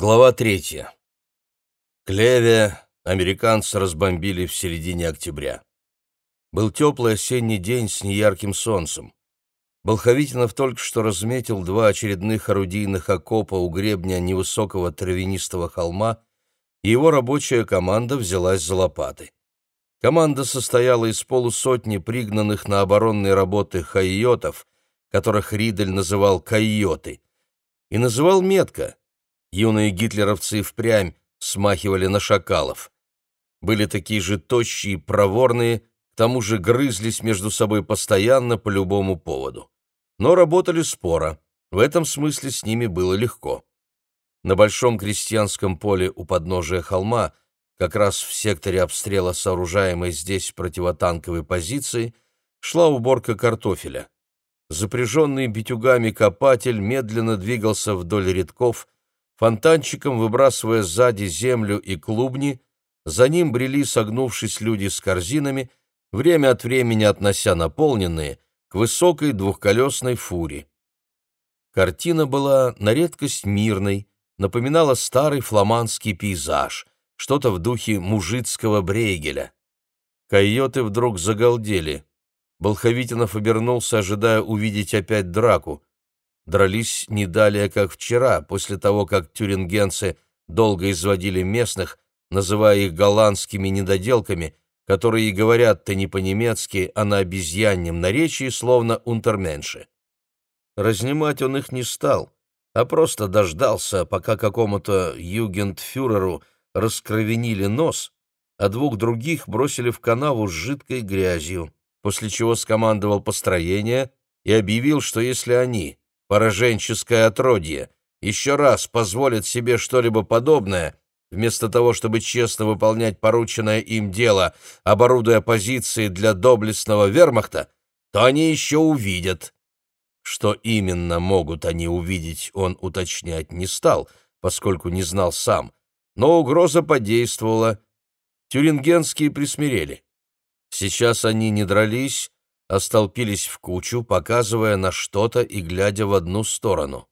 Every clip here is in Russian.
Глава третья. Клеве американцы разбомбили в середине октября. Был теплый осенний день с неярким солнцем. Болховитинов только что разметил два очередных орудийных окопа у гребня невысокого травянистого холма, и его рабочая команда взялась за лопаты. Команда состояла из полусотни пригнанных на оборонные работы хайотов, которых Ридель называл «койоты», и называл метко — Юные гитлеровцы впрямь смахивали на шакалов. Были такие же тощие, проворные, к тому же грызлись между собой постоянно по любому поводу. Но работали споро, в этом смысле с ними было легко. На большом крестьянском поле у подножия холма, как раз в секторе обстрела сооружаемой здесь противотанковой позиции, шла уборка картофеля. Запряженный битюгами копатель медленно двигался вдоль рядков, фонтанчиком выбрасывая сзади землю и клубни, за ним брели, согнувшись люди с корзинами, время от времени относя наполненные к высокой двухколесной фуре. Картина была на редкость мирной, напоминала старый фламандский пейзаж, что-то в духе мужицкого брейгеля. Койоты вдруг загалдели. Болховитинов обернулся, ожидая увидеть опять драку дрались не далее, как вчера, после того, как тюрингенцы долго изводили местных, называя их голландскими недоделками, которые и говорят-то не по-немецки, а на обезьяньем наречии, словно унтерменши. Разнимать он их не стал, а просто дождался, пока какому-то югентфюреру раскровенили нос, а двух других бросили в канаву с жидкой грязью, после чего скомандовал построение и объявил, что если они, пораженческое отродье, еще раз позволит себе что-либо подобное, вместо того, чтобы честно выполнять порученное им дело, оборудуя позиции для доблестного вермахта, то они еще увидят. Что именно могут они увидеть, он уточнять не стал, поскольку не знал сам, но угроза подействовала. Тюрингенские присмирели. Сейчас они не дрались, остолпились в кучу, показывая на что-то и глядя в одну сторону.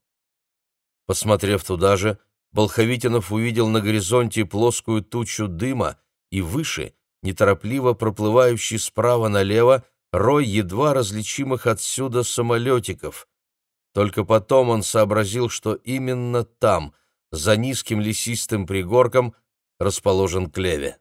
Посмотрев туда же, Болховитинов увидел на горизонте плоскую тучу дыма и выше, неторопливо проплывающий справа налево, рой едва различимых отсюда самолетиков. Только потом он сообразил, что именно там, за низким лесистым пригорком, расположен Клеве.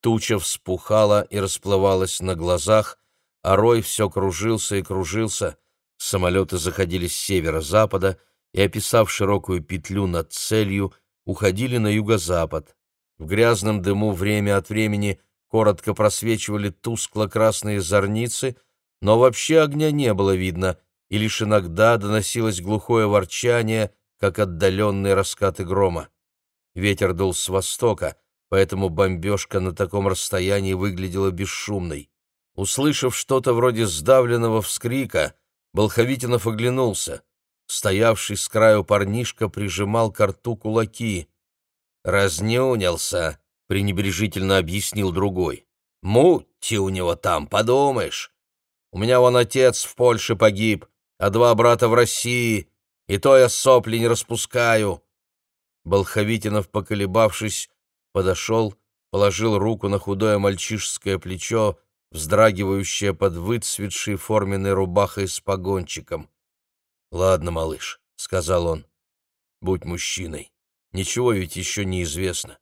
Туча вспухала и расплывалась на глазах, а рой все кружился и кружился, самолеты заходили с северо-запада и, описав широкую петлю над целью, уходили на юго-запад. В грязном дыму время от времени коротко просвечивали тускло-красные зорницы, но вообще огня не было видно, и лишь иногда доносилось глухое ворчание, как отдаленные раскаты грома. Ветер дул с востока, поэтому бомбежка на таком расстоянии выглядела бесшумной. Услышав что-то вроде сдавленного вскрика, Болховитинов оглянулся. Стоявший с краю парнишка прижимал к рту кулаки. «Разнюнился», — пренебрежительно объяснил другой. «Мутти у него там, подумаешь. У меня вон отец в Польше погиб, а два брата в России, и то я сопли не распускаю». Болховитинов, поколебавшись, подошел, положил руку на худое мальчишеское плечо, вздрагивающая под выцветшей форменной рубахой с погончиком. «Ладно, малыш», — сказал он, — «будь мужчиной. Ничего ведь еще не известно.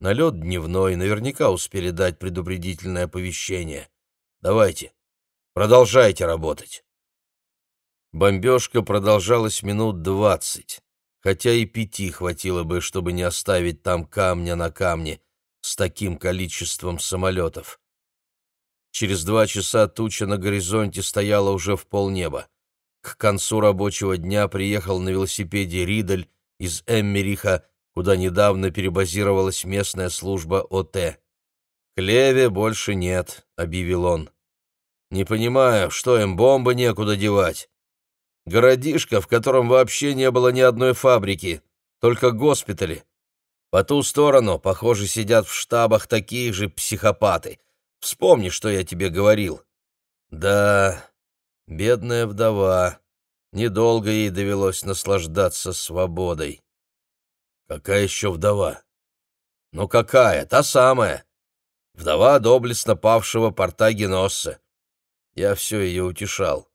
Налет дневной, наверняка успели дать предупредительное оповещение. Давайте, продолжайте работать». Бомбежка продолжалась минут двадцать, хотя и пяти хватило бы, чтобы не оставить там камня на камне с таким количеством самолетов. Через два часа туча на горизонте стояла уже в полнеба. К концу рабочего дня приехал на велосипеде Ридель из Эммериха, куда недавно перебазировалась местная служба ОТ. «Клеве больше нет», — объявил он. «Не понимаю, что им бомбы некуда девать. Городишко, в котором вообще не было ни одной фабрики, только госпитали. По ту сторону, похоже, сидят в штабах такие же психопаты — Вспомни, что я тебе говорил. Да, бедная вдова. Недолго ей довелось наслаждаться свободой. Какая еще вдова? Ну какая? Та самая. Вдова доблестно павшего порта Геносса. Я все ее утешал,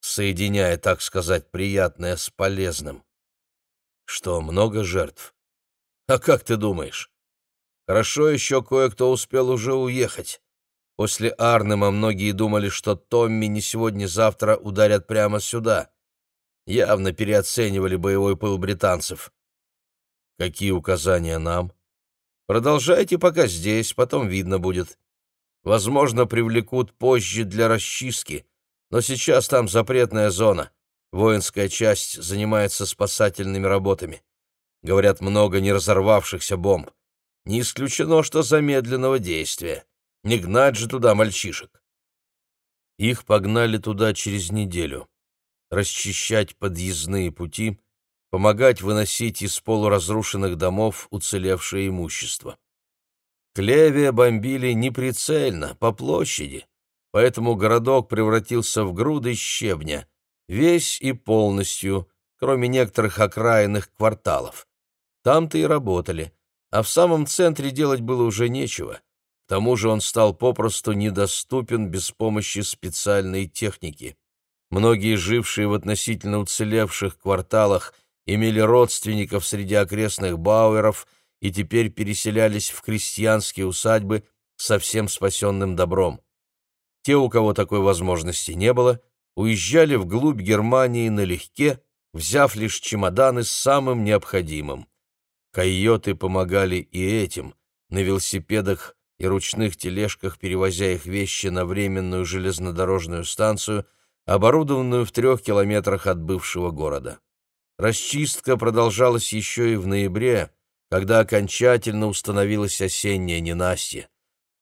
соединяя, так сказать, приятное с полезным. Что, много жертв? А как ты думаешь? Хорошо еще кое-кто успел уже уехать. После Арнема многие думали, что Томми не сегодня-завтра ударят прямо сюда. Явно переоценивали боевой пыл британцев. Какие указания нам? Продолжайте пока здесь, потом видно будет. Возможно, привлекут позже для расчистки, но сейчас там запретная зона. Воинская часть занимается спасательными работами. Говорят, много не разорвавшихся бомб. Не исключено, что замедленного действия. Не гнать же туда мальчишек. Их погнали туда через неделю. Расчищать подъездные пути, помогать выносить из полуразрушенных домов уцелевшее имущество. Клевия бомбили неприцельно, по площади, поэтому городок превратился в груды щебня, весь и полностью, кроме некоторых окраинных кварталов. Там-то и работали, а в самом центре делать было уже нечего. К тому же он стал попросту недоступен без помощи специальной техники. Многие жившие в относительно уцелевших кварталах имели родственников среди окрестных бауэров и теперь переселялись в крестьянские усадьбы со всем спасенным добром. Те, у кого такой возможности не было, уезжали вглубь Германии налегке, взяв лишь чемоданы с самым необходимым. Койоты помогали и этим, на велосипедах и ручных тележках, перевозя их вещи на временную железнодорожную станцию, оборудованную в трех километрах от бывшего города. Расчистка продолжалась еще и в ноябре, когда окончательно установилась осенняя ненастье.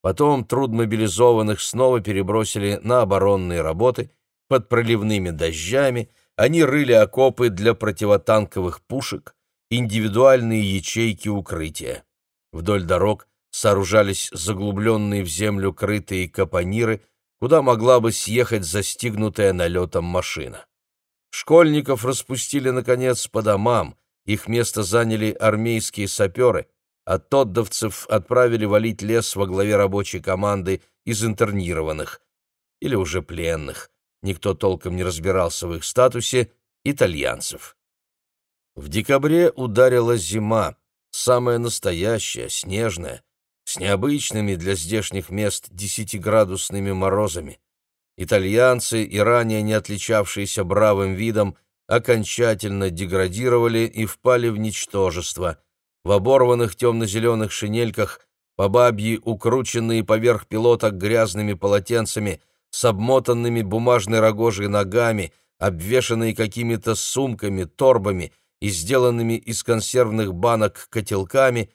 Потом трудмобилизованных снова перебросили на оборонные работы, под проливными дождями они рыли окопы для противотанковых пушек, индивидуальные ячейки укрытия. Вдоль дорог сооружались заглубленные в землю крытые капониры, куда могла бы съехать застигнутая налетом машина. Школьников распустили, наконец, по домам, их место заняли армейские саперы, а тоддовцев отправили валить лес во главе рабочей команды из интернированных, или уже пленных, никто толком не разбирался в их статусе, итальянцев. В декабре ударила зима, самая настоящая, снежная, с необычными для здешних мест десятиградусными морозами. Итальянцы, и ранее не отличавшиеся бравым видом, окончательно деградировали и впали в ничтожество. В оборванных темно-зеленых шинельках, по бабьи укрученные поверх пилоток грязными полотенцами, с обмотанными бумажной рогожей ногами, обвешанные какими-то сумками, торбами — и сделанными из консервных банок котелками,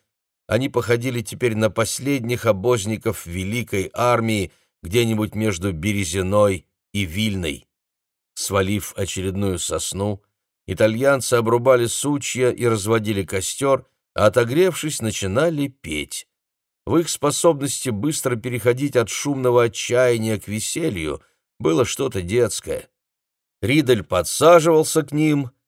они походили теперь на последних обозников великой армии где-нибудь между Березиной и Вильной. Свалив очередную сосну, итальянцы обрубали сучья и разводили костер, а отогревшись, начинали петь. В их способности быстро переходить от шумного отчаяния к веселью было что-то детское. Ридель подсаживался к ним —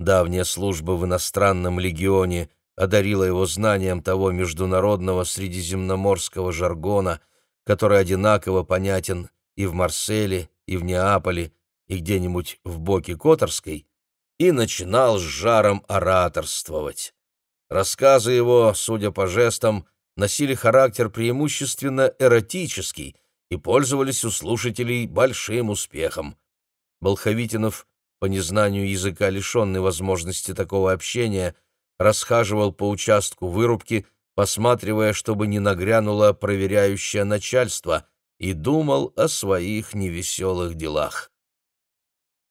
Давняя служба в иностранном легионе одарила его знанием того международного средиземноморского жаргона, который одинаково понятен и в Марселе, и в Неаполе, и где-нибудь в боке Которской, и начинал с жаром ораторствовать. Рассказы его, судя по жестам, носили характер преимущественно эротический и пользовались у слушателей большим успехом. Болховитинов по незнанию языка лишенный возможности такого общения, расхаживал по участку вырубки, посматривая, чтобы не нагрянуло проверяющее начальство, и думал о своих невеселых делах.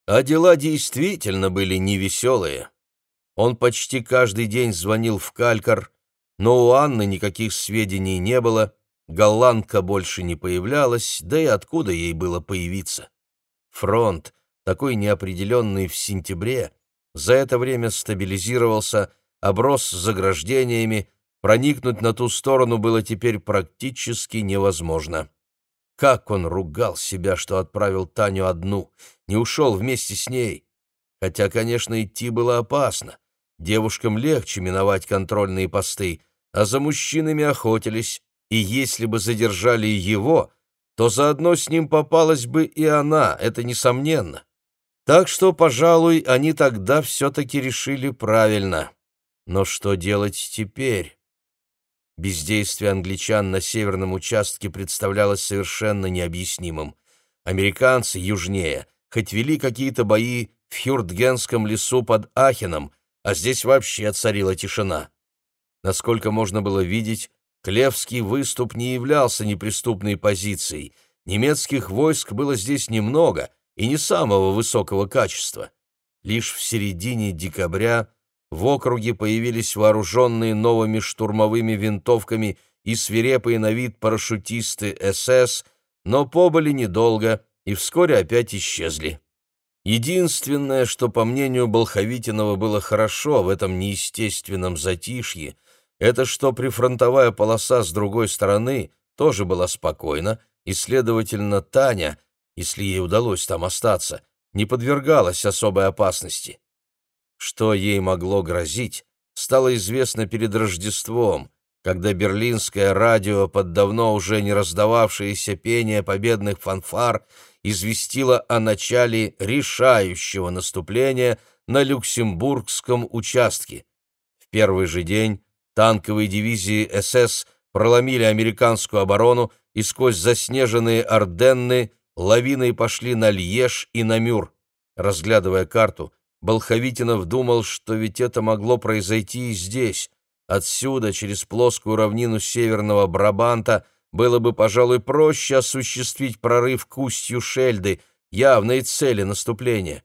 А дела действительно были невеселые. Он почти каждый день звонил в Калькар, но у Анны никаких сведений не было, голландка больше не появлялась, да и откуда ей было появиться? Фронт, такой неопределенный в сентябре, за это время стабилизировался, оброс заграждениями, проникнуть на ту сторону было теперь практически невозможно. Как он ругал себя, что отправил Таню одну, не ушел вместе с ней. Хотя, конечно, идти было опасно. девушкам легче миновать контрольные посты, а за мужчинами охотились, и если бы задержали его, то заодно с ним попалась бы и она, это несомненно. Так что, пожалуй, они тогда все-таки решили правильно. Но что делать теперь? Бездействие англичан на северном участке представлялось совершенно необъяснимым. Американцы южнее, хоть вели какие-то бои в Хюртгенском лесу под Ахеном, а здесь вообще царила тишина. Насколько можно было видеть, Клевский выступ не являлся неприступной позицией. Немецких войск было здесь немного и не самого высокого качества. Лишь в середине декабря в округе появились вооруженные новыми штурмовыми винтовками и свирепые на вид парашютисты СС, но побыли недолго и вскоре опять исчезли. Единственное, что, по мнению Болховитинова, было хорошо в этом неестественном затишье, это что прифронтовая полоса с другой стороны тоже была спокойна, и, следовательно, Таня, если ей удалось там остаться, не подвергалась особой опасности. Что ей могло грозить, стало известно перед Рождеством, когда берлинское радио под давно уже не раздававшееся пение победных фанфар известило о начале решающего наступления на Люксембургском участке. В первый же день танковые дивизии СС проломили американскую оборону и сквозь заснеженные Орденны лавиной пошли на Льеж и на Мюр. Разглядывая карту, Болховитинов думал, что ведь это могло произойти и здесь. Отсюда, через плоскую равнину северного Брабанта, было бы, пожалуй, проще осуществить прорыв к устью Шельды, явной цели наступления.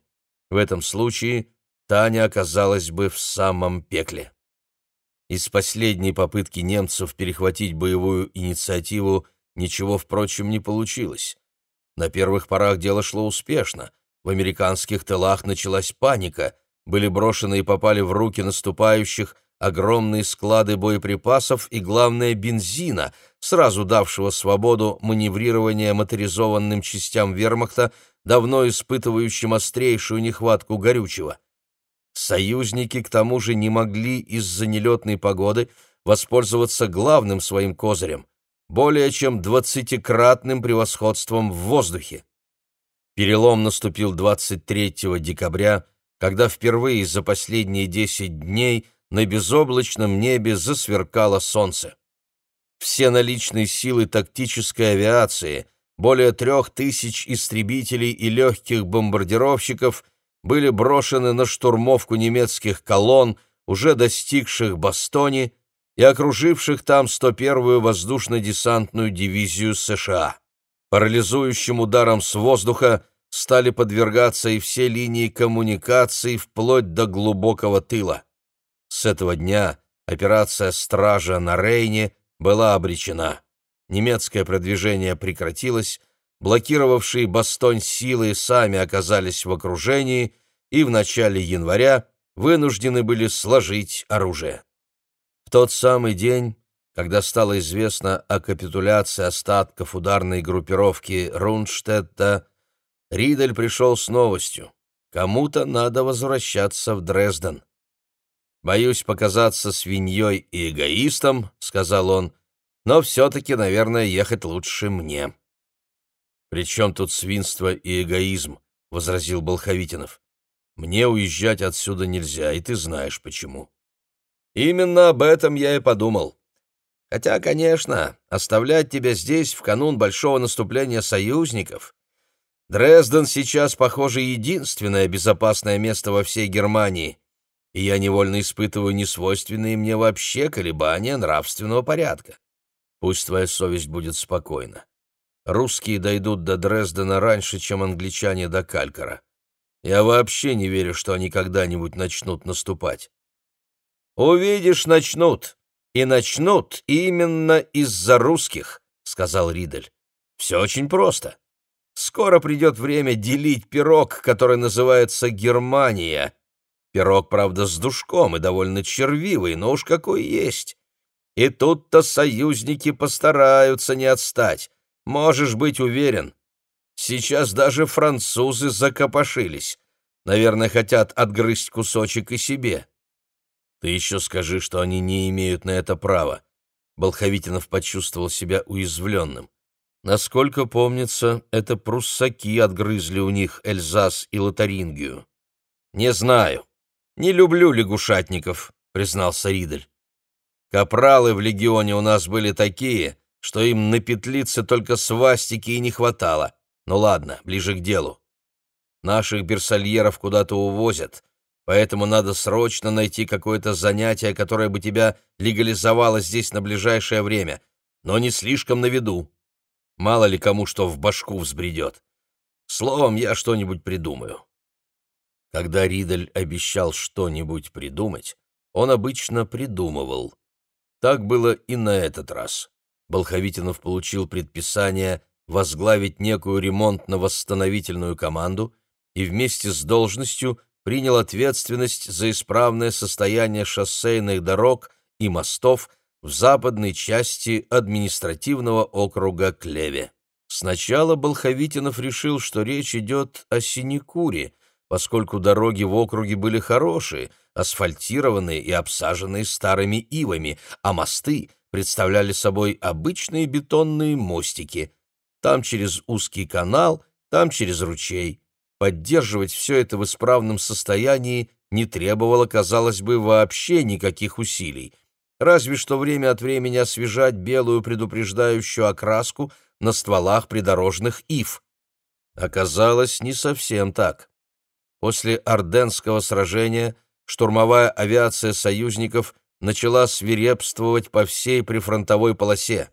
В этом случае Таня оказалась бы в самом пекле. Из последней попытки немцев перехватить боевую инициативу ничего, впрочем, не получилось. На первых порах дело шло успешно — в американских тылах началась паника, были брошены и попали в руки наступающих огромные склады боеприпасов и, главное, бензина, сразу давшего свободу маневрирования моторизованным частям вермахта, давно испытывающим острейшую нехватку горючего. Союзники, к тому же, не могли из-за нелетной погоды воспользоваться главным своим козырем — более чем двадцатикратным превосходством в воздухе. Перелом наступил 23 декабря, когда впервые за последние 10 дней на безоблачном небе засверкало солнце. Все наличные силы тактической авиации, более трех тысяч истребителей и легких бомбардировщиков были брошены на штурмовку немецких колонн, уже достигших Бастони и окруживших там 101-ю воздушно-десантную дивизию США. Парализующим ударом с воздуха стали подвергаться и все линии коммуникаций вплоть до глубокого тыла. С этого дня операция «Стража» на Рейне была обречена. Немецкое продвижение прекратилось, блокировавшие Бастонь силы сами оказались в окружении и в начале января вынуждены были сложить оружие. В тот самый день когда стало известно о капитуляции остатков ударной группировки Рунштедта, Ридель пришел с новостью. Кому-то надо возвращаться в Дрезден. «Боюсь показаться свиньей и эгоистом», — сказал он, «но все-таки, наверное, ехать лучше мне». «При чем тут свинство и эгоизм?» — возразил Болховитинов. «Мне уезжать отсюда нельзя, и ты знаешь почему». «Именно об этом я и подумал. Хотя, конечно, оставлять тебя здесь в канун большого наступления союзников... Дрезден сейчас, похоже, единственное безопасное место во всей Германии, и я невольно испытываю несвойственные мне вообще колебания нравственного порядка. Пусть твоя совесть будет спокойна. Русские дойдут до Дрездена раньше, чем англичане до Калькара. Я вообще не верю, что они когда-нибудь начнут наступать. Увидишь, начнут, и начнут именно из-за русских», — сказал Ридель. «Все очень просто. Скоро придет время делить пирог, который называется Германия. Пирог, правда, с душком и довольно червивый, но уж какой есть. И тут-то союзники постараются не отстать. Можешь быть уверен. Сейчас даже французы закопошились. Наверное, хотят отгрызть кусочек и себе. Ты еще скажи, что они не имеют на это права. Болховитинов почувствовал себя уязвленным. Насколько помнится, это пруссаки отгрызли у них Эльзас и Лотарингию. «Не знаю. Не люблю лягушатников», — признался Ридель. «Капралы в легионе у нас были такие, что им на петлице только свастики и не хватало. Ну ладно, ближе к делу. Наших берсальеров куда-то увозят, поэтому надо срочно найти какое-то занятие, которое бы тебя легализовало здесь на ближайшее время, но не слишком на виду. Мало ли кому что в башку взбредет. Словом, я что-нибудь придумаю. Когда Ридель обещал что-нибудь придумать, он обычно придумывал. Так было и на этот раз. Болховитинов получил предписание возглавить некую ремонтно-восстановительную команду и вместе с должностью принял ответственность за исправное состояние шоссейных дорог и мостов в западной части административного округа Клеве. Сначала Болховитинов решил, что речь идет о Синекуре, поскольку дороги в округе были хорошие, асфальтированные и обсаженные старыми ивами, а мосты представляли собой обычные бетонные мостики. Там через узкий канал, там через ручей. Поддерживать все это в исправном состоянии не требовало, казалось бы, вообще никаких усилий — разве что время от времени освежать белую предупреждающую окраску на стволах придорожных ив. Оказалось, не совсем так. После Орденского сражения штурмовая авиация союзников начала свирепствовать по всей прифронтовой полосе.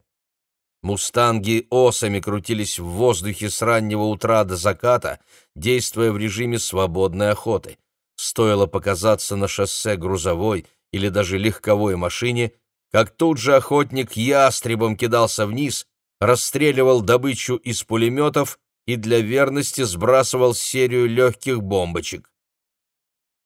Мустанги осами крутились в воздухе с раннего утра до заката, действуя в режиме свободной охоты. Стоило показаться на шоссе грузовой или даже легковой машине, как тут же охотник ястребом кидался вниз, расстреливал добычу из пулеметов и для верности сбрасывал серию легких бомбочек.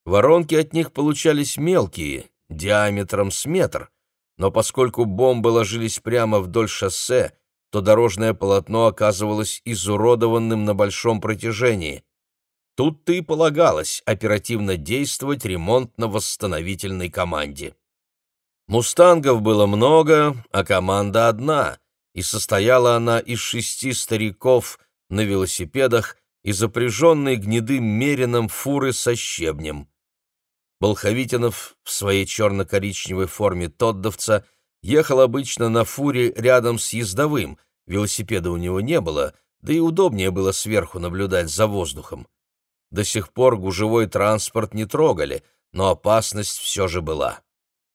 Воронки от них получались мелкие, диаметром с метр, но поскольку бомбы ложились прямо вдоль шоссе, то дорожное полотно оказывалось изуродованным на большом протяжении. Тут-то и полагалось оперативно действовать ремонтно-восстановительной команде. «Мустангов» было много, а команда одна, и состояла она из шести стариков на велосипедах и запряженной гнедым мерином фуры со щебнем. Болховитинов в своей черно-коричневой форме тоддовца ехал обычно на фуре рядом с ездовым, велосипеда у него не было, да и удобнее было сверху наблюдать за воздухом. До сих пор гужевой транспорт не трогали, но опасность все же была.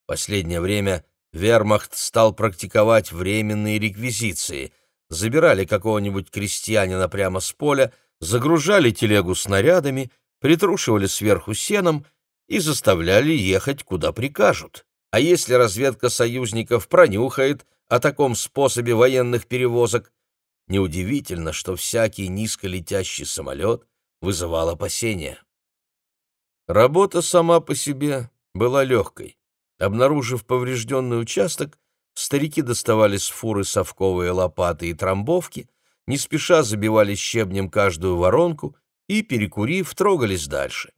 Последнее время вермахт стал практиковать временные реквизиции. Забирали какого-нибудь крестьянина прямо с поля, загружали телегу снарядами, притрушивали сверху сеном и заставляли ехать, куда прикажут. А если разведка союзников пронюхает о таком способе военных перевозок, неудивительно, что всякий низколетящий самолет вызывал опасения. Работа сама по себе была легкой. Обнаружив поврежденный участок, старики доставали с фуры совковые лопаты и трамбовки, не спеша забивали щебнем каждую воронку и, перекурив, трогались дальше.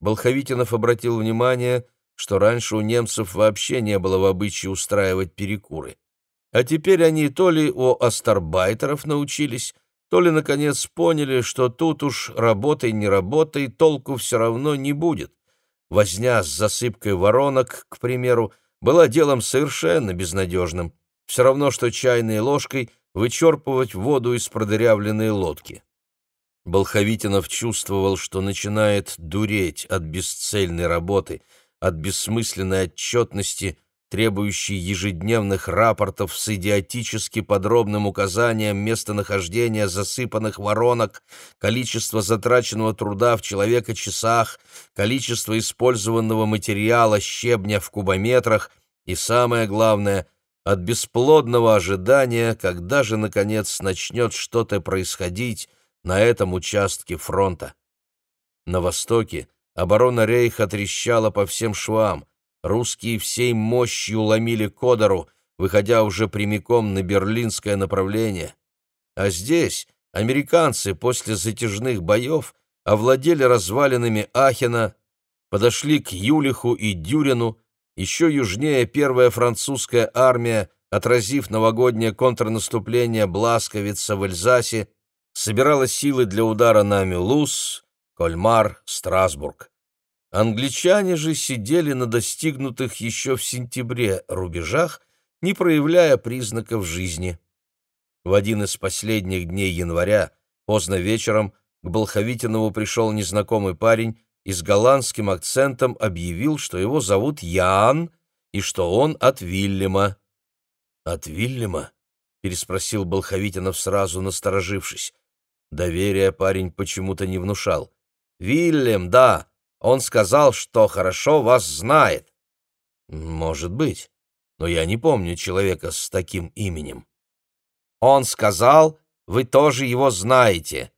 Болховитинов обратил внимание, что раньше у немцев вообще не было в обычае устраивать перекуры. А теперь они то ли у астарбайтеров научились, то ли, наконец, поняли, что тут уж работай, не работай, толку все равно не будет. Возня с засыпкой воронок, к примеру, была делом совершенно безнадежным. Все равно, что чайной ложкой вычерпывать воду из продырявленной лодки. Болховитинов чувствовал, что начинает дуреть от бесцельной работы, от бессмысленной отчетности — требующий ежедневных рапортов с идиотически подробным указанием местонахождения засыпанных воронок, количество затраченного труда в человека-часах, количество использованного материала щебня в кубометрах и, самое главное, от бесплодного ожидания, когда же, наконец, начнет что-то происходить на этом участке фронта. На востоке оборона Рейха трещала по всем швам, Русские всей мощью ломили Кодору, выходя уже прямиком на берлинское направление. А здесь американцы после затяжных боев овладели развалинами Ахена, подошли к Юлиху и Дюрину, еще южнее первая французская армия, отразив новогоднее контрнаступление Бласковица в Эльзасе, собирала силы для удара на Мюлуз, Кольмар, Страсбург. Англичане же сидели на достигнутых еще в сентябре рубежах, не проявляя признаков жизни. В один из последних дней января, поздно вечером, к Болховитинову пришел незнакомый парень и с голландским акцентом объявил, что его зовут Ян и что он от Вильяма. «От Вильяма?» — переспросил Болховитинов сразу, насторожившись. Доверия парень почему-то не внушал. «Вильям, да, он сказал, что хорошо вас знает». «Может быть, но я не помню человека с таким именем». «Он сказал, вы тоже его знаете.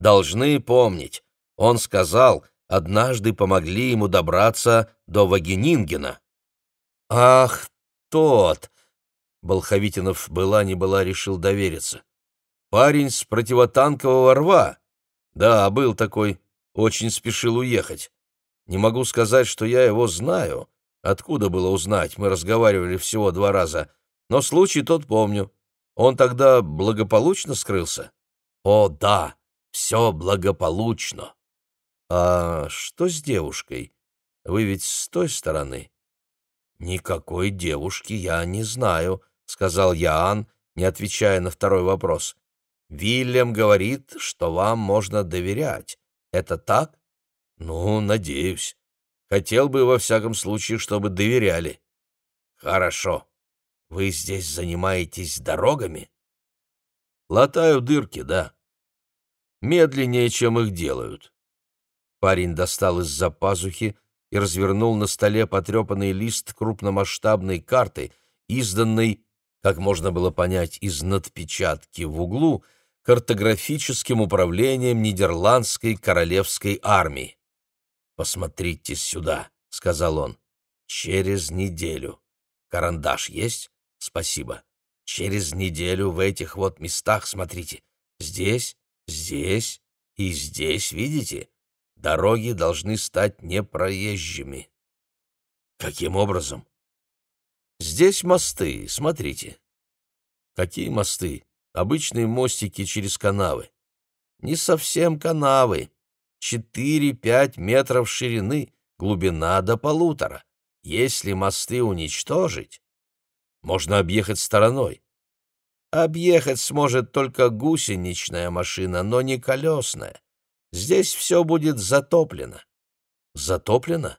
Должны помнить. Он сказал, однажды помогли ему добраться до Вагенингена». «Ах, тот!» Болховитинов была не была решил довериться. «Парень с противотанкового рва?» «Да, был такой. Очень спешил уехать. Не могу сказать, что я его знаю. Откуда было узнать? Мы разговаривали всего два раза. Но случай тот помню. Он тогда благополучно скрылся?» «О, да, все благополучно». «А что с девушкой? Вы ведь с той стороны?» «Никакой девушки я не знаю», — сказал Яан, не отвечая на второй вопрос. «Вильям говорит, что вам можно доверять. Это так?» «Ну, надеюсь. Хотел бы, во всяком случае, чтобы доверяли». «Хорошо. Вы здесь занимаетесь дорогами?» «Латаю дырки, да. Медленнее, чем их делают». Парень достал из-за пазухи и развернул на столе потрепанный лист крупномасштабной карты, изданной, как можно было понять из надпечатки в углу, картографическим управлением Нидерландской королевской армии. «Посмотрите сюда», — сказал он, — «через неделю. Карандаш есть? Спасибо. Через неделю в этих вот местах, смотрите, здесь, здесь и здесь, видите?» дороги должны стать непроезжими. Каким образом? Здесь мосты, смотрите. Какие мосты? Обычные мостики через канавы. Не совсем канавы. Четыре-пять метров ширины, глубина до полутора. Если мосты уничтожить, можно объехать стороной. Объехать сможет только гусеничная машина, но не колесная. Здесь все будет затоплено. Затоплено?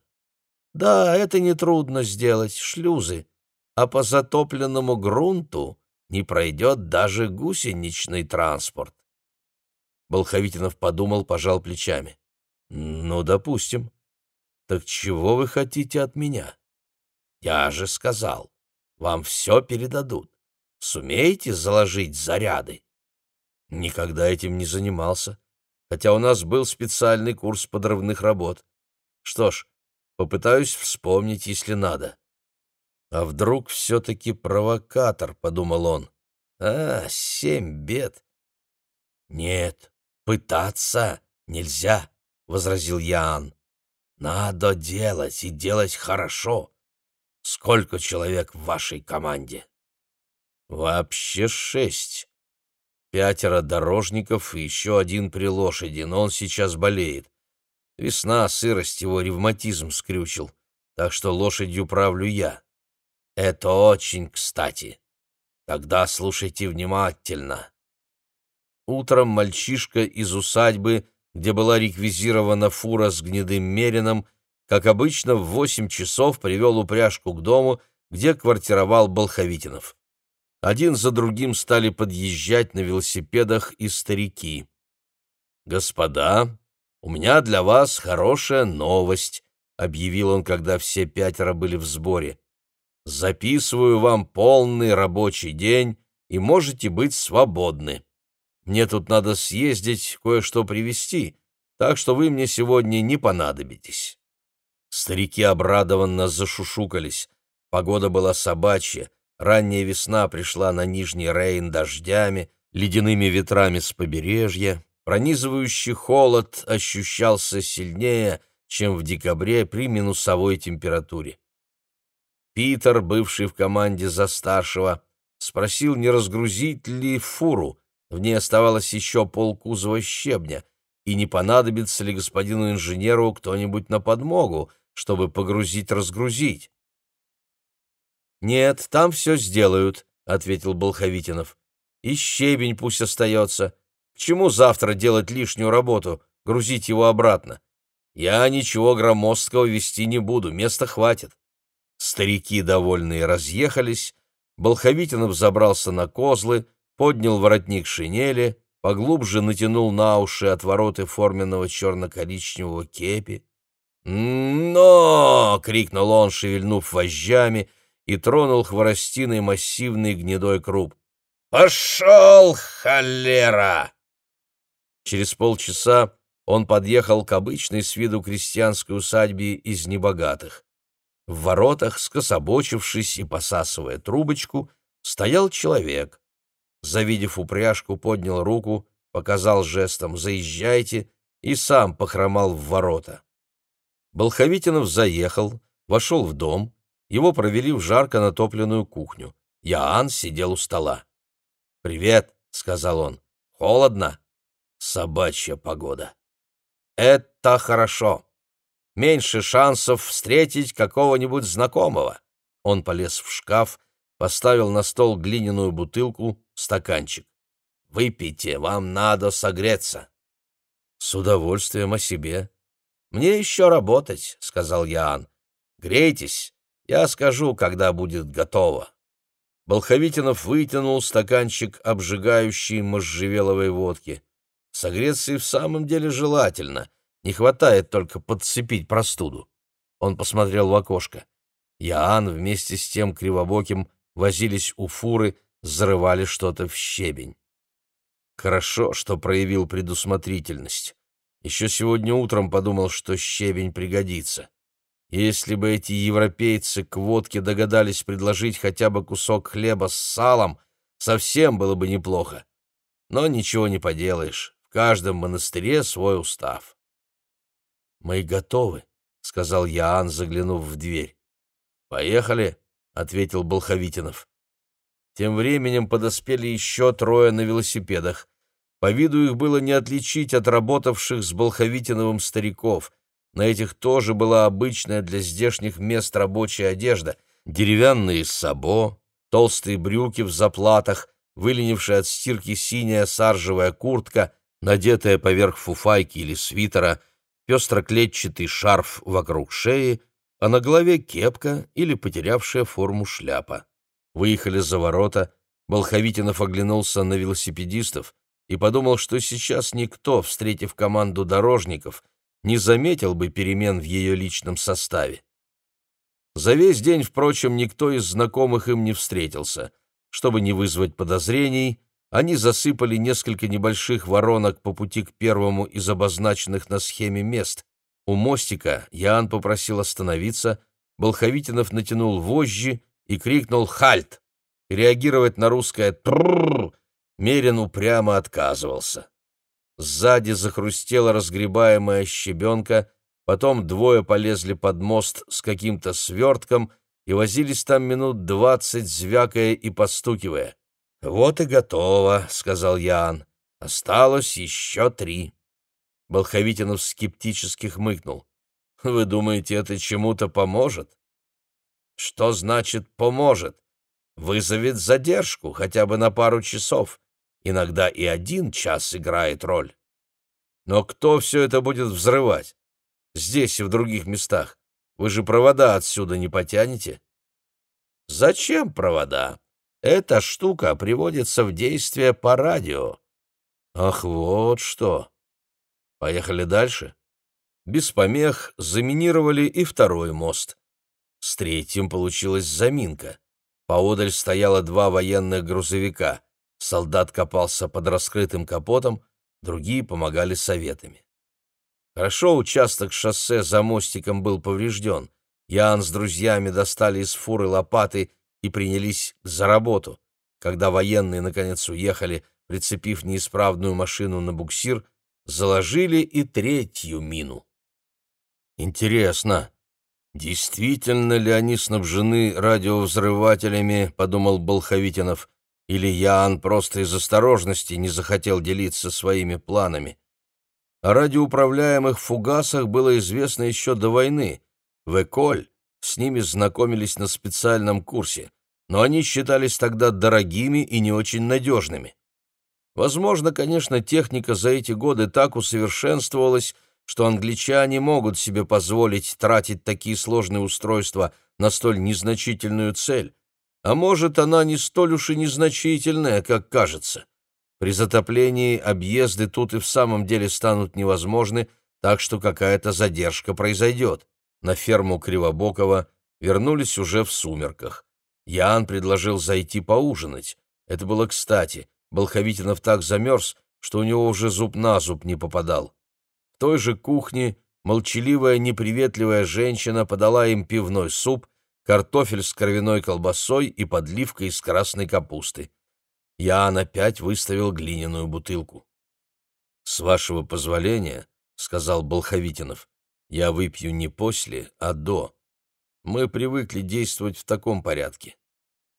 Да, это нетрудно сделать, шлюзы. А по затопленному грунту не пройдет даже гусеничный транспорт. Болховитинов подумал, пожал плечами. Ну, допустим. Так чего вы хотите от меня? Я же сказал, вам все передадут. Сумеете заложить заряды? Никогда этим не занимался хотя у нас был специальный курс подрывных работ. Что ж, попытаюсь вспомнить, если надо. А вдруг все-таки провокатор, — подумал он. А, семь бед. Нет, пытаться нельзя, — возразил Ян. Надо делать и делать хорошо. Сколько человек в вашей команде? Вообще шесть. Пятеро дорожников и еще один при лошади, но он сейчас болеет. Весна, сырость его ревматизм скрючил, так что лошадью правлю я. Это очень кстати. Тогда слушайте внимательно. Утром мальчишка из усадьбы, где была реквизирована фура с гнедым мерином, как обычно, в восемь часов привел упряжку к дому, где квартировал Болховитинов. Один за другим стали подъезжать на велосипедах и старики. «Господа, у меня для вас хорошая новость», — объявил он, когда все пятеро были в сборе. «Записываю вам полный рабочий день, и можете быть свободны. Мне тут надо съездить, кое-что привезти, так что вы мне сегодня не понадобитесь». Старики обрадованно зашушукались. Погода была собачья, Ранняя весна пришла на Нижний Рейн дождями, ледяными ветрами с побережья. Пронизывающий холод ощущался сильнее, чем в декабре при минусовой температуре. Питер, бывший в команде за старшего, спросил, не разгрузить ли фуру, в ней оставалось еще полкузова щебня, и не понадобится ли господину инженеру кто-нибудь на подмогу, чтобы погрузить-разгрузить. «Нет, там все сделают», — ответил Болховитинов. «И щебень пусть остается. К чему завтра делать лишнюю работу, грузить его обратно? Я ничего громоздкого вести не буду, места хватит». Старики, довольные, разъехались. Болховитинов забрался на козлы, поднял воротник шинели, поглубже натянул на уши отвороты форменного черно-коричневого кепи. «Но!» — крикнул он, шевельнув вожжами, и тронул хворостиной массивный гнедой круп. «Пошел, холера!» Через полчаса он подъехал к обычной с виду крестьянской усадьбе из небогатых. В воротах, скособочившись и посасывая трубочку, стоял человек. Завидев упряжку, поднял руку, показал жестом «Заезжайте» и сам похромал в ворота. Болховитинов заехал, вошел в дом, его провели в жарко натопленную кухню. Яан сидел у стола. «Привет», — сказал он. «Холодно?» «Собачья погода». «Это хорошо. Меньше шансов встретить какого-нибудь знакомого». Он полез в шкаф, поставил на стол глиняную бутылку, стаканчик. «Выпейте, вам надо согреться». «С удовольствием о себе». «Мне еще работать», — сказал Ян. «Грейтесь, я скажу, когда будет готово». Болховитинов вытянул стаканчик обжигающей можжевеловой водки. Согреться и в самом деле желательно. Не хватает только подцепить простуду. Он посмотрел в окошко. Яан вместе с тем кривобоким возились у фуры, зарывали что-то в щебень. Хорошо, что проявил предусмотрительность. Еще сегодня утром подумал, что щебень пригодится. Если бы эти европейцы к водке догадались предложить хотя бы кусок хлеба с салом, совсем было бы неплохо. Но ничего не поделаешь, в каждом монастыре свой устав. «Мы готовы», — сказал Яан, заглянув в дверь. «Поехали», — ответил Болховитинов. Тем временем подоспели еще трое на велосипедах. По виду их было не отличить от работавших с Болховитиновым стариков. На этих тоже была обычная для здешних мест рабочая одежда. Деревянные сабо, толстые брюки в заплатах, выленившая от стирки синяя саржевая куртка, надетая поверх фуфайки или свитера, пестро-клетчатый шарф вокруг шеи, а на голове кепка или потерявшая форму шляпа. Выехали за ворота, Болховитинов оглянулся на велосипедистов и подумал, что сейчас никто, встретив команду дорожников, не заметил бы перемен в ее личном составе. За весь день, впрочем, никто из знакомых им не встретился. Чтобы не вызвать подозрений, они засыпали несколько небольших воронок по пути к первому из обозначенных на схеме мест. У мостика Ян попросил остановиться, Болховитинов натянул вожжи и крикнул «Хальт!». Реагировать на русское «тррррр» Мерин упрямо отказывался. Сзади захрустела разгребаемая щебенка, потом двое полезли под мост с каким-то свертком и возились там минут двадцать, звякая и постукивая. «Вот и готово», — сказал Ян. «Осталось еще три». Болховитинов скептически хмыкнул. «Вы думаете, это чему-то поможет?» «Что значит «поможет»?» «Вызовет задержку, хотя бы на пару часов. Иногда и один час играет роль. Но кто все это будет взрывать? Здесь и в других местах. Вы же провода отсюда не потянете. Зачем провода? Эта штука приводится в действие по радио. Ах, вот что. Поехали дальше. Без помех заминировали и второй мост. С третьим получилась заминка. Поодаль стояло два военных грузовика. Солдат копался под раскрытым капотом, другие помогали советами. Хорошо участок шоссе за мостиком был поврежден. Ян с друзьями достали из фуры лопаты и принялись за работу. Когда военные, наконец, уехали, прицепив неисправную машину на буксир, заложили и третью мину. Интересно, «Действительно ли они снабжены радиовзрывателями?» — подумал Болховитинов. «Или Ян просто из осторожности не захотел делиться своими планами?» О радиоуправляемых фугасах было известно еще до войны. В Эколь с ними знакомились на специальном курсе, но они считались тогда дорогими и не очень надежными. Возможно, конечно, техника за эти годы так усовершенствовалась, что англичане могут себе позволить тратить такие сложные устройства на столь незначительную цель. А может, она не столь уж и незначительная, как кажется. При затоплении объезды тут и в самом деле станут невозможны, так что какая-то задержка произойдет. На ферму Кривобокова вернулись уже в сумерках. Ян предложил зайти поужинать. Это было кстати. Болховитинов так замерз, что у него уже зуб на зуб не попадал той же кухне молчаливая неприветливая женщина подала им пивной суп, картофель с кровяной колбасой и подливкой из красной капусты. Ян опять выставил глиняную бутылку. «С вашего позволения», — сказал Болховитинов, — «я выпью не после, а до. Мы привыкли действовать в таком порядке».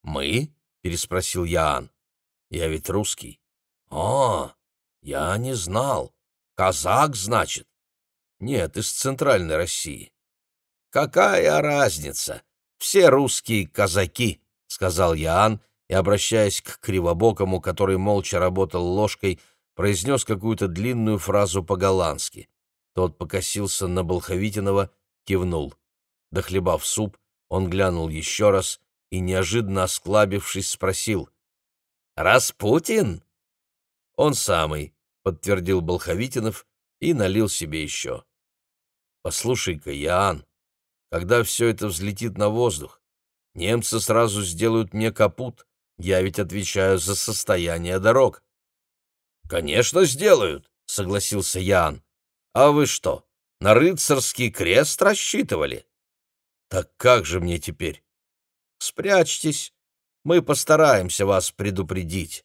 «Мы?» — переспросил Яан. «Я ведь русский». «О, я не знал. Казак, значит? Нет, из центральной России. Какая разница? Все русские казаки, сказал Яан и, обращаясь к Кривобокому, который молча работал ложкой, произнес какую-то длинную фразу по-голландски. Тот покосился на Болховитинова, кивнул. Дохлебав суп, он глянул еще раз и, неожиданно осклабившись, спросил. «Распутин?» «Он самый», — подтвердил Болховитинов и налил себе еще. «Послушай-ка, Ян, когда все это взлетит на воздух, немцы сразу сделают мне капут, я ведь отвечаю за состояние дорог». «Конечно, сделают», — согласился Ян. «А вы что, на рыцарский крест рассчитывали?» «Так как же мне теперь?» «Спрячьтесь, мы постараемся вас предупредить».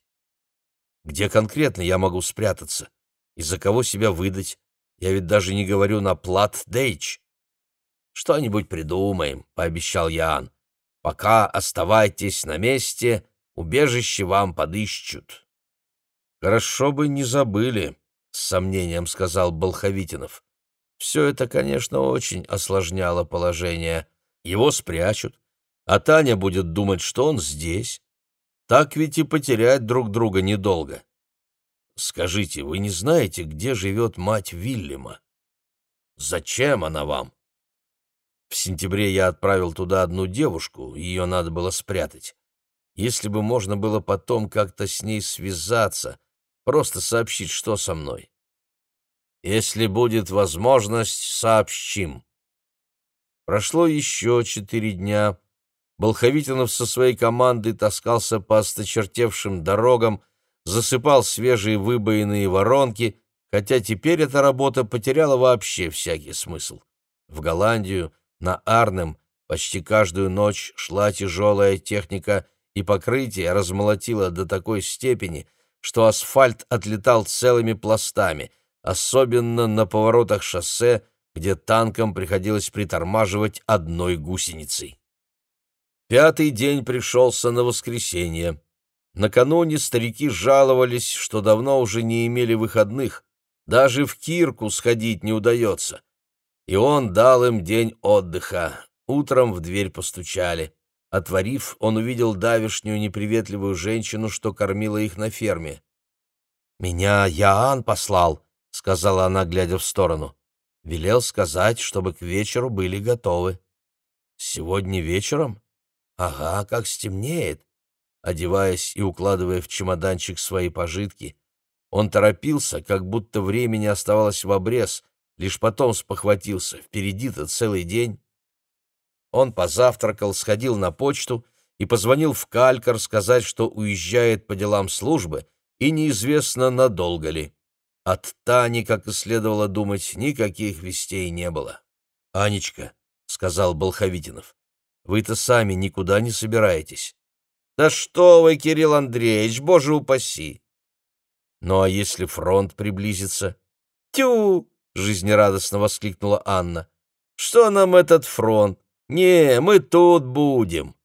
Где конкретно я могу спрятаться? И за кого себя выдать? Я ведь даже не говорю на плат дейч. Что-нибудь придумаем, пообещал Ян. Пока оставайтесь на месте, убежище вам подыщут. Хорошо бы не забыли, с сомнением сказал Болховитинов. Все это, конечно, очень осложняло положение. Его спрячут, а Таня будет думать, что он здесь, так ведь и потерять друг друга недолго. Скажите, вы не знаете, где живет мать Вильяма? Зачем она вам? В сентябре я отправил туда одну девушку, ее надо было спрятать. Если бы можно было потом как-то с ней связаться, просто сообщить, что со мной. Если будет возможность, сообщим. Прошло еще четыре дня, Болховитинов со своей командой таскался по осточертевшим дорогам, засыпал свежие выбоины и воронки, хотя теперь эта работа потеряла вообще всякий смысл. В Голландию, на Арнем, почти каждую ночь шла тяжелая техника, и покрытие размолотило до такой степени, что асфальт отлетал целыми пластами, особенно на поворотах шоссе, где танкам приходилось притормаживать одной гусеницей. Пятый день пришелся на воскресенье. Накануне старики жаловались, что давно уже не имели выходных, даже в Кирку сходить не удается. И он дал им день отдыха. Утром в дверь постучали. Отворив, он увидел давишнюю неприветливую женщину, что кормила их на ферме. «Меня Яан послал», — сказала она, глядя в сторону. «Велел сказать, чтобы к вечеру были готовы». «Сегодня вечером?» Ага, как стемнеет. Одеваясь и укладывая в чемоданчик свои пожитки, он торопился, как будто времени оставалось в обрез, лишь потом спохватился, впереди-то целый день. Он позавтракал, сходил на почту и позвонил в Калькар сказать, что уезжает по делам службы, и неизвестно, надолго ли. От Тани, как и следовало думать, никаких вестей не было. «Анечка», — сказал Болховитинов, вы-то сами никуда не собираетесь. Да что вы, Кирилл Андреевич, боже упаси! Ну а если фронт приблизится? Тю! жизнерадостно воскликнула Анна. Что нам этот фронт? Не, мы тут будем.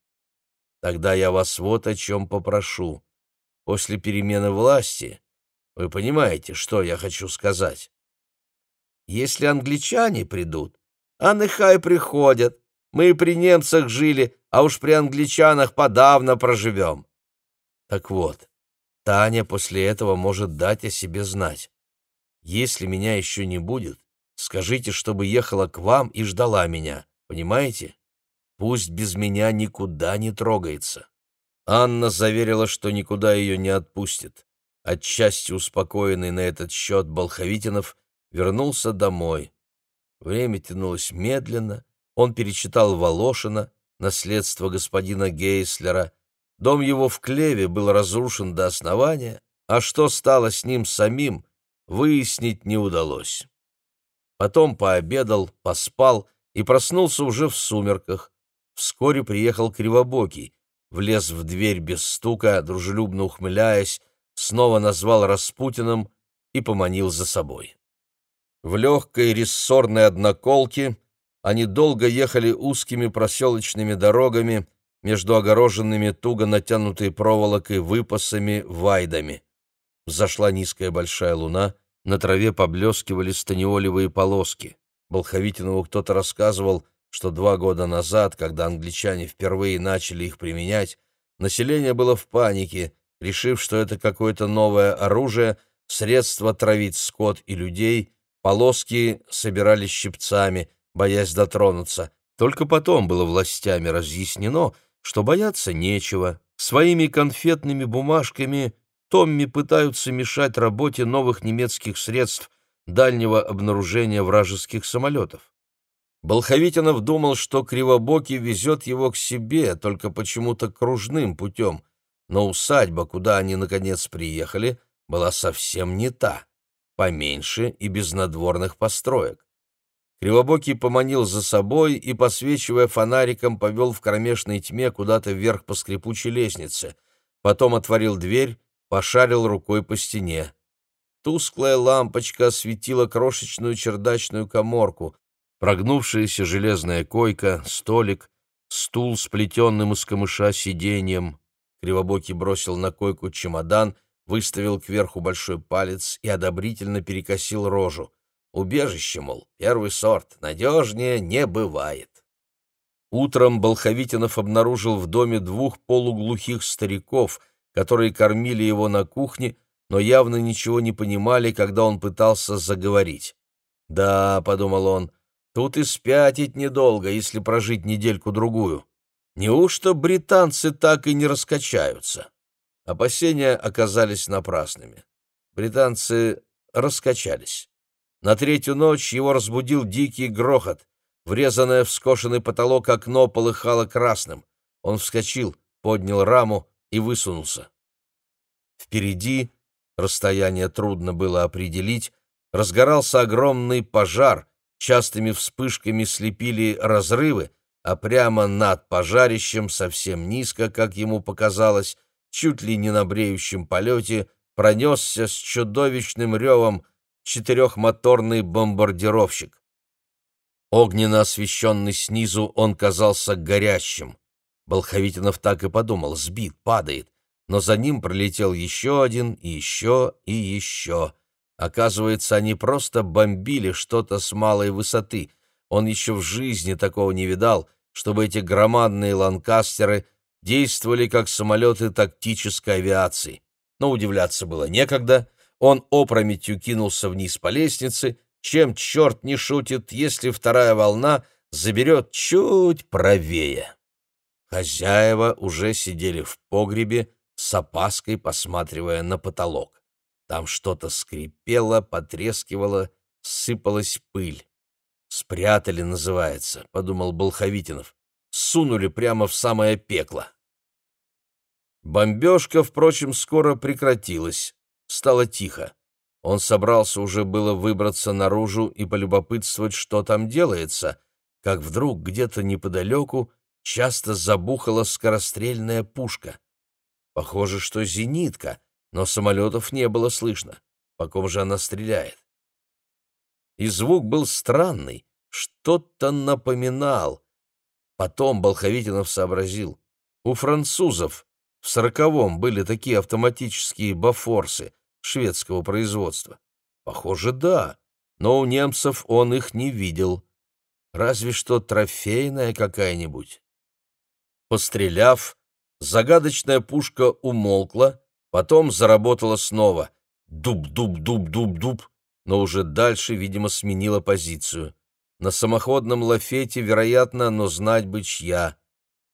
Тогда я вас вот о чем попрошу. После перемены власти, вы понимаете, что я хочу сказать? Если англичане придут, а нехай приходят. Мы при немцах жили, а уж при англичанах подавно проживем. Так вот, Таня после этого может дать о себе знать. Если меня еще не будет, скажите, чтобы ехала к вам и ждала меня, понимаете? Пусть без меня никуда не трогается. Анна заверила, что никуда ее не отпустит. Отчасти успокоенный на этот счет Болховитинов вернулся домой. Время тянулось медленно, он перечитал Волошина, наследство господина Гейслера. Дом его в Клеве был разрушен до основания, а что стало с ним самим, выяснить не удалось. Потом пообедал, поспал и проснулся уже в сумерках. Вскоре приехал Кривобокий, влез в дверь без стука, дружелюбно ухмыляясь, снова назвал Распутиным и поманил за собой. В легкой рессорной одноколке они долго ехали узкими проселочными дорогами между огороженными туго натянутой проволокой выпасами вайдами. Зашла низкая большая луна, на траве поблескивали станиолевые полоски. Болховитинову кто-то рассказывал, что два года назад, когда англичане впервые начали их применять, население было в панике, решив, что это какое-то новое оружие, средство травить скот и людей — Полоски собирали щипцами, боясь дотронуться. Только потом было властями разъяснено, что бояться нечего. Своими конфетными бумажками Томми пытаются мешать работе новых немецких средств дальнего обнаружения вражеских самолетов. Болховитинов думал, что Кривобокий везет его к себе, только почему-то кружным путем, но усадьба, куда они наконец приехали, была совсем не та поменьше и без надворных построек. Кривобокий поманил за собой и, посвечивая фонариком, повел в кромешной тьме куда-то вверх по скрипучей лестнице. Потом отворил дверь, пошарил рукой по стене. Тусклая лампочка осветила крошечную чердачную коморку, прогнувшаяся железная койка, столик, стул с плетенным из камыша сиденьем. Кривобокий бросил на койку чемодан — выставил кверху большой палец и одобрительно перекосил рожу. Убежище, мол, первый сорт, надежнее не бывает. Утром Болховитинов обнаружил в доме двух полуглухих стариков, которые кормили его на кухне, но явно ничего не понимали, когда он пытался заговорить. «Да», — подумал он, — «тут и спятить недолго, если прожить недельку-другую. Неужто британцы так и не раскачаются?» Опасения оказались напрасными. Британцы раскачались. На третью ночь его разбудил дикий грохот. Врезанное в скошенный потолок окно полыхало красным. Он вскочил, поднял раму и высунулся. Впереди, расстояние трудно было определить, разгорался огромный пожар, частыми вспышками слепили разрывы, а прямо над пожарищем, совсем низко, как ему показалось, чуть ли не на бреющем полете, пронесся с чудовищным ревом четырехмоторный бомбардировщик. Огненно освещенный снизу, он казался горящим. Болховитинов так и подумал, сбит, падает, но за ним пролетел еще один, и еще, и еще. Оказывается, они просто бомбили что-то с малой высоты. Он еще в жизни такого не видал, чтобы эти громадные ланкастеры действовали как самолеты тактической авиации. Но удивляться было некогда. Он опрометью кинулся вниз по лестнице, чем черт не шутит, если вторая волна заберет чуть правее. Хозяева уже сидели в погребе, с опаской посматривая на потолок. Там что-то скрипело, потрескивало, сыпалась пыль. «Спрятали, называется», — подумал Болховитинов сунули прямо в самое пекло. Бомбежка, впрочем, скоро прекратилась. Стало тихо. Он собрался уже было выбраться наружу и полюбопытствовать, что там делается, как вдруг где-то неподалеку часто забухала скорострельная пушка. Похоже, что зенитка, но самолетов не было слышно. По ком же она стреляет? И звук был странный, что-то напоминал. Потом Болховитинов сообразил. У французов в сороковом были такие автоматические бафорсы шведского производства. Похоже, да, но у немцев он их не видел. Разве что трофейная какая-нибудь. Постреляв, загадочная пушка умолкла, потом заработала снова. Дуб-дуб-дуб-дуб-дуб, но уже дальше, видимо, сменила позицию. На самоходном лафете, вероятно, но знать бы чья.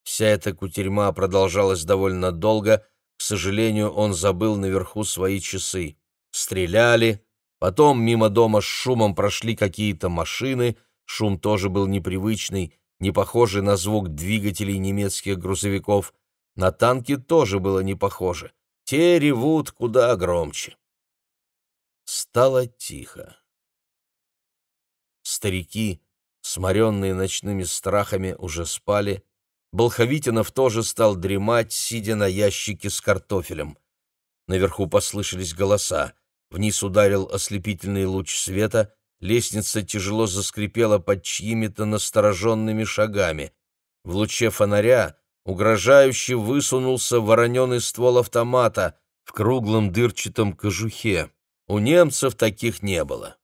Вся эта кутерьма продолжалась довольно долго, к сожалению, он забыл наверху свои часы. Стреляли, потом мимо дома с шумом прошли какие-то машины, шум тоже был непривычный, не похожий на звук двигателей немецких грузовиков. На танки тоже было не похоже. Те ревут куда громче. Стало тихо. Старики, сморенные ночными страхами, уже спали. Болховитинов тоже стал дремать, сидя на ящике с картофелем. Наверху послышались голоса. Вниз ударил ослепительный луч света, лестница тяжело заскрипела под чьими-то настороженными шагами. В луче фонаря угрожающе высунулся вороненый ствол автомата в круглом дырчатом кожухе. У немцев таких не было.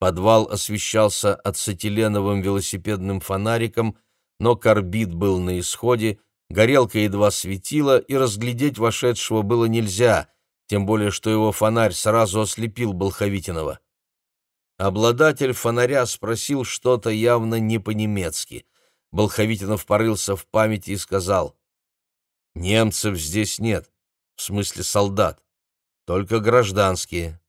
Подвал освещался ацетиленовым велосипедным фонариком, но карбид был на исходе, горелка едва светила, и разглядеть вошедшего было нельзя, тем более что его фонарь сразу ослепил Болховитинова. Обладатель фонаря спросил что-то явно не по-немецки. Болховитинов порылся в памяти и сказал, «Немцев здесь нет, в смысле солдат, только гражданские».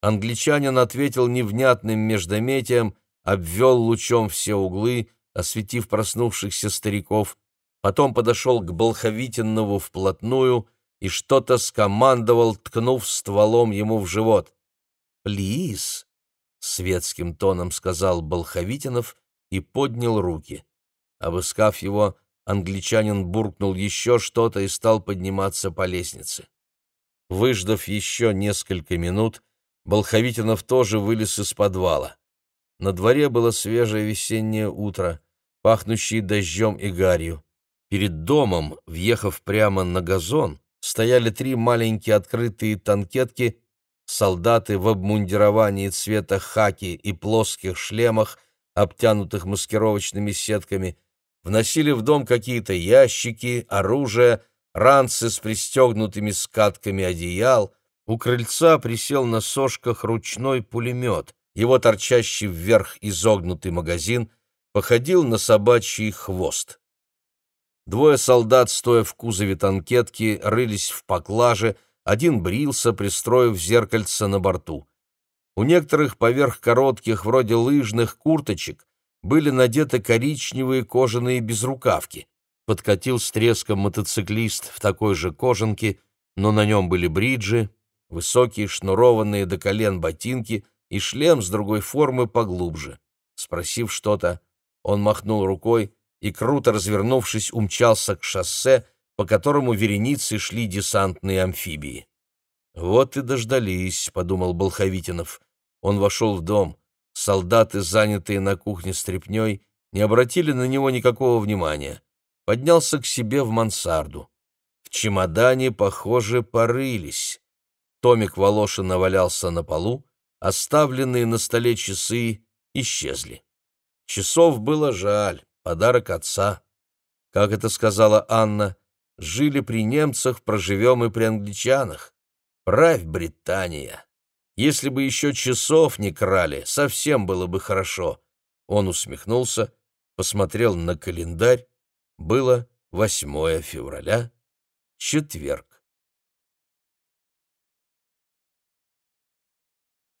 Англичанин ответил невнятным междометием, обвел лучом все углы, осветив проснувшихся стариков, потом подошел к Болховитинову вплотную и что-то скомандовал, ткнув стволом ему в живот. «Плиз!» — светским тоном сказал Болховитинов и поднял руки. Обыскав его, англичанин буркнул еще что-то и стал подниматься по лестнице. Выждав еще несколько минут, Болховитинов тоже вылез из подвала. На дворе было свежее весеннее утро, пахнущее дождем и гарью. Перед домом, въехав прямо на газон, стояли три маленькие открытые танкетки, солдаты в обмундировании цвета хаки и плоских шлемах, обтянутых маскировочными сетками, вносили в дом какие-то ящики, оружие, ранцы с пристегнутыми скатками одеял — у крыльца присел на сошках ручной пулемет. Его торчащий вверх изогнутый магазин походил на собачий хвост. Двое солдат, стоя в кузове танкетки, рылись в поклаже, один брился, пристроив зеркальце на борту. У некоторых поверх коротких, вроде лыжных, курточек были надеты коричневые кожаные безрукавки. Подкатил с треском мотоциклист в такой же кожанке, но на нем были бриджи, высокие шнурованные до колен ботинки и шлем с другой формы поглубже. Спросив что-то, он махнул рукой и, круто развернувшись, умчался к шоссе, по которому вереницы шли десантные амфибии. «Вот и дождались», — подумал Болховитинов. Он вошел в дом. Солдаты, занятые на кухне стряпнёй, не обратили на него никакого внимания. Поднялся к себе в мансарду. В чемодане, похоже, порылись. Томик Волошина валялся на полу, оставленные на столе часы исчезли. Часов было жаль, подарок отца. Как это сказала Анна, жили при немцах, проживем и при англичанах. Правь, Британия! Если бы еще часов не крали, совсем было бы хорошо. Он усмехнулся, посмотрел на календарь. Было 8 февраля, четверг.